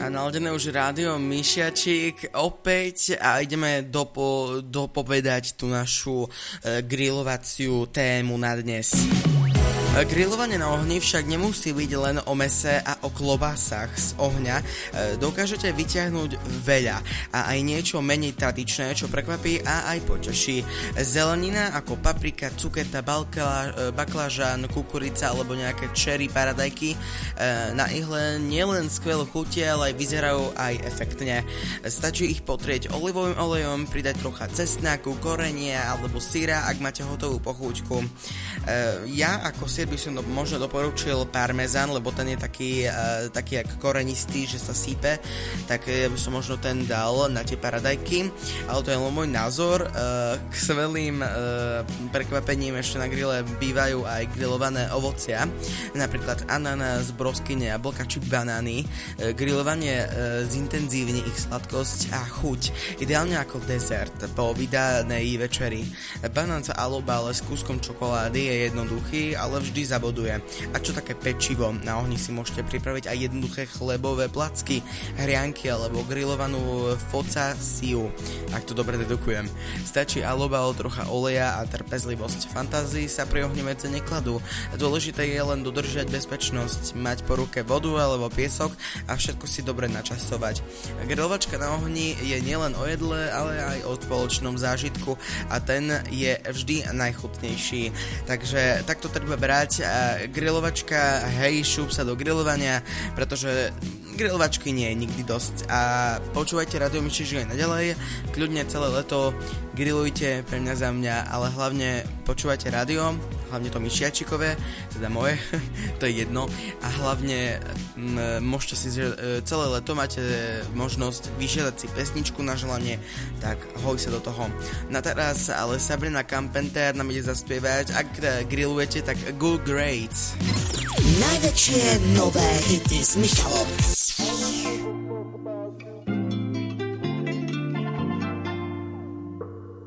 A naladené už rádio Myšiačik opäť a ideme dopo, dopovedať tú našu e, grilovaciu tému na dnes. Grilovanie na ohni však nemusí byť len o mese a o klobásach z ohňa. E, dokážete vyťahnuť veľa a aj niečo menej tradičné, čo prekvapí a aj poteší. Zelenina ako paprika, cuketa, e, baklažan, kukurica alebo nejaké čery, paradajky e, na ihle nielen skvelo chutia, ale aj vyzerajú aj efektne. Stačí ich potrieť olivovým olejom, pridať trocha cestnáku, korenia alebo syra, ak máte hotovú pochúťku. Ja ako sír by som možno doporučil parmezán, lebo ten je taký, uh, taký jak korenistý, že sa sípe, tak ja by som možno ten dal na tie paradajky, ale to je len môj názor. Uh, k svelým uh, prekvapením ešte na grille bývajú aj grillované ovocia, napríklad ananás, broskyne, jablka či banány. Uh, grillovanie uh, zintenzívni ich sladkosť a chuť, ideálne ako dezert po vydanej večeri. Banán sa alobale s kúskom čokolády je jednoduchý, ale vždy vždy zaboduje. A čo také pečivo? Na ohni si môžete pripraviť aj jednoduché chlebové placky, hrianky alebo grillovanú focasiu, ak to dobre dedukujem. Stačí alobal, trocha oleja a trpezlivosť. Fantázii sa pri ohni vece nekladú. Dôležité je len dodržať bezpečnosť, mať po ruke vodu alebo piesok a všetko si dobre načasovať. Grilovačka na ohni je nielen o jedle, ale aj o spoločnom zážitku a ten je vždy najchutnejší. Takže takto treba brať dať a grilovačka, hej, šup sa do grilovania, pretože grilovačky nie je nikdy dosť. A počúvajte Radio Myšiš aj naďalej, kľudne celé leto grillujte pre mňa za mňa, ale hlavne počúvajte radio, hlavne to myšiačikové, teda moje, to je jedno a hlavne m, môžete si, že e, celé leto máte možnosť vyžiadať si pesničku na želanie, tak hoj sa do toho. Na teraz ale Sabrina Campenter nám ide zaspievať, ak grillujete, tak Good Grades. Najväčšie nové hity s Michalom.